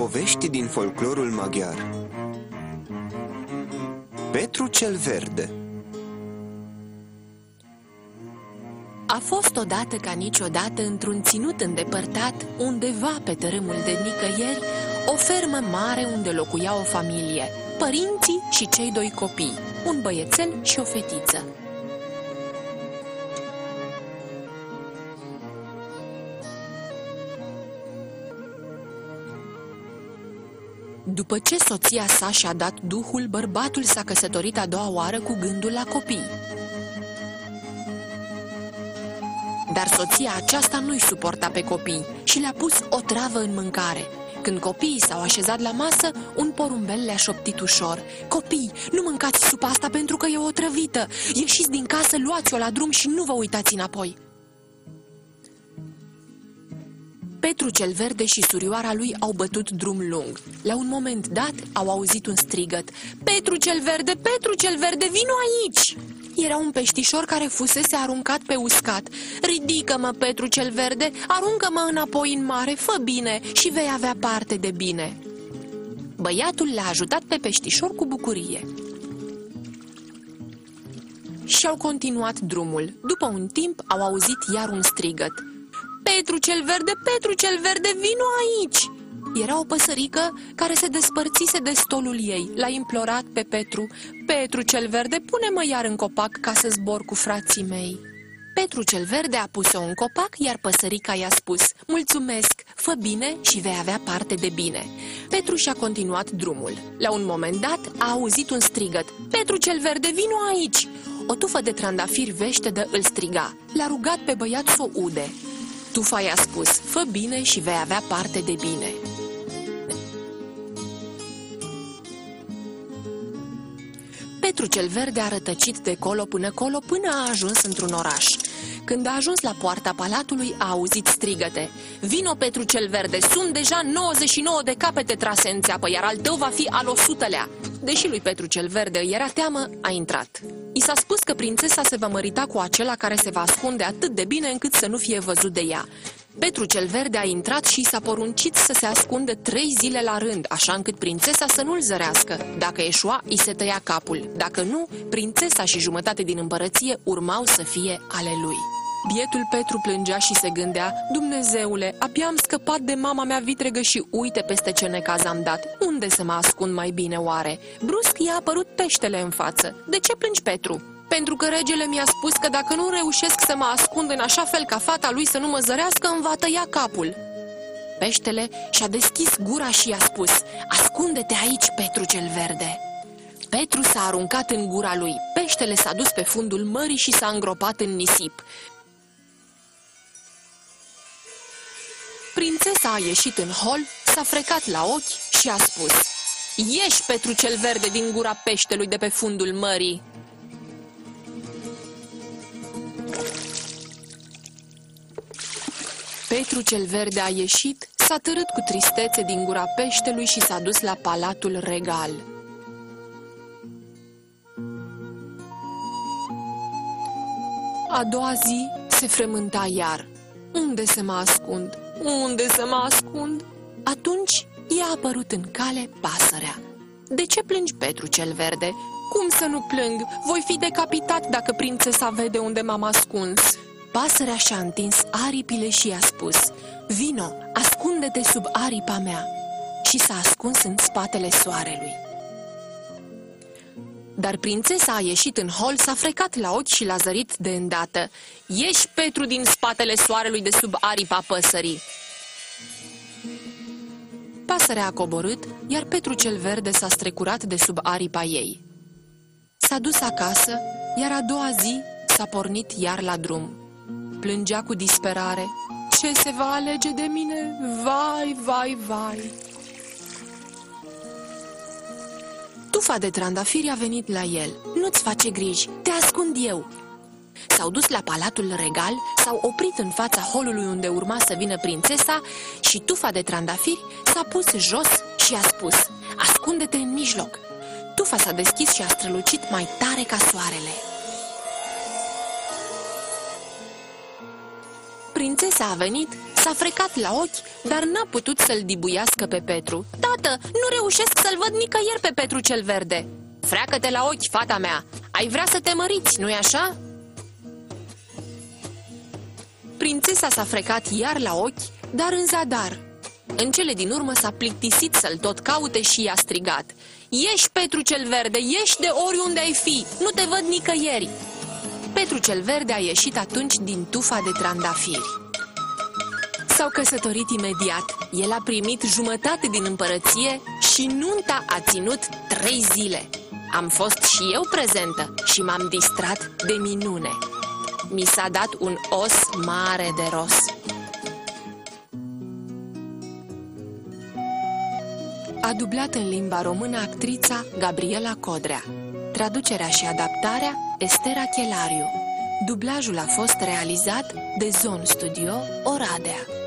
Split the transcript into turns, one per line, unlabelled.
Povești din folclorul maghiar Petru cel Verde
A fost odată ca niciodată într-un ținut îndepărtat, undeva pe tărâmul de nicăieri, o fermă mare unde locuia o familie, părinții și cei doi copii, un băiețel și o fetiță. După ce soția sa și-a dat duhul, bărbatul s-a căsătorit a doua oară cu gândul la copii. Dar soția aceasta nu-i suporta pe copii și le-a pus o travă în mâncare. Când copiii s-au așezat la masă, un porumbel le-a șoptit ușor. Copii, nu mâncați supa asta pentru că e o trăvită. Ieșiți din casă, luați-o la drum și nu vă uitați înapoi. Petru cel verde și surioara lui au bătut drum lung. La un moment dat au auzit un strigăt. Petru cel verde, Petru cel verde, vino aici! Era un peștișor care fusese aruncat pe uscat. Ridică-mă, Petru cel verde, aruncă-mă înapoi în mare, fă bine și vei avea parte de bine. Băiatul l-a ajutat pe peștișor cu bucurie. Și au continuat drumul. După un timp au auzit iar un strigăt. Petru cel verde, Petru cel verde, vino aici! Era o păsărică care se despărțise de stolul ei. L-a implorat pe Petru. Petru cel verde, pune-mă iar în copac ca să zbor cu frații mei. Petru cel verde a pus-o în copac, iar păsărica i-a spus Mulțumesc, fă bine și vei avea parte de bine. Petru și-a continuat drumul. La un moment dat a auzit un strigăt Petru cel verde, vino aici! O tufă de trandafiri veștedă îl striga. L-a rugat pe băiat să o ude. Tufa i-a spus, fă bine și vei avea parte de bine. Petru cel verde a rătăcit de colo până colo până a ajuns într-un oraș. Când a ajuns la poarta palatului, a auzit strigăte. Vino, Petru cel verde, sunt deja 99 de capete trase în țeapă, iar al tău va fi al 100-lea. Deși lui Petru cel verde era teamă, a intrat. I s-a spus că prințesa se va mărita cu acela care se va ascunde atât de bine încât să nu fie văzut de ea. Petru cel verde a intrat și s-a poruncit să se ascundă trei zile la rând, așa încât prințesa să nu-l zărească. Dacă eșua, îi se tăia capul. Dacă nu, prințesa și jumătate din împărăție urmau să fie ale lui. Bietul Petru plângea și se gândea, Dumnezeule, abia am scăpat de mama mea vitregă și uite peste ce necaz am dat. Unde să mă ascund mai bine oare? Brusc i-a apărut peștele în față. De ce plângi, Petru? Pentru că regele mi-a spus că dacă nu reușesc să mă ascund în așa fel ca fata lui să nu mă zărească, îmi va tăia capul. Peștele și-a deschis gura și i-a spus, ascunde-te aici, Petru cel verde. Petru s-a aruncat în gura lui. Peștele s-a dus pe fundul mării și s-a îngropat în nisip. Prințesa a ieșit în hol, s-a frecat la ochi și a spus Ieși, Petru cel verde, din gura peștelui de pe fundul mării! Petru cel verde a ieșit, s-a târât cu tristețe din gura peștelui și s-a dus la palatul regal. A doua zi se frământa iar. Unde să mă ascund? Unde să mă ascund? Atunci i-a apărut în cale pasărea. De ce plângi, Petru cel verde? Cum să nu plâng? Voi fi decapitat dacă prințesa vede unde m-am ascuns. Pasărea și-a întins aripile și i-a spus, Vino, ascunde-te sub aripa mea. Și s-a ascuns în spatele soarelui. Dar prințesa a ieșit în hol, s-a frecat la ochi și l-a zărit de îndată. Ieși, Petru, din spatele soarelui de sub aripa păsării. Pasărea a coborât, iar Petru cel verde s-a strecurat de sub aripa ei. S-a dus acasă, iar a doua zi s-a pornit iar la drum. Plângea cu disperare. Ce se va alege de mine? Vai, vai, vai! Tufa de trandafiri a venit la el. Nu-ți face griji, te ascund eu. S-au dus la palatul regal, s-au oprit în fața holului unde urma să vină prințesa și tufa de trandafiri s-a pus jos și a spus Ascunde-te în mijloc. Tufa s-a deschis și a strălucit mai tare ca soarele. Prințesa a venit, S-a frecat la ochi, dar n-a putut să-l dibuiască pe Petru. Tată, nu reușesc să-l văd nicăieri pe Petru cel verde. Freacă-te la ochi, fata mea. Ai vrea să te măriți, nu-i așa? Prințesa s-a frecat iar la ochi, dar în zadar. În cele din urmă s-a plictisit să-l tot caute și i-a strigat. Ieși, Petru cel Verde, ieși de oriunde ai fi, nu te văd nicăieri. Petru cel Verde a ieșit atunci din tufa de trandafiri. S-au căsătorit imediat. El a primit jumătate din împărăție și nunta a ținut trei zile. Am fost și eu prezentă și m-am distrat de minune. Mi s-a dat un os mare de ros. A dublat în limba română actrița Gabriela Codrea. Traducerea și adaptarea Estera Chelariu. Dublajul a fost realizat de Zone Studio Oradea.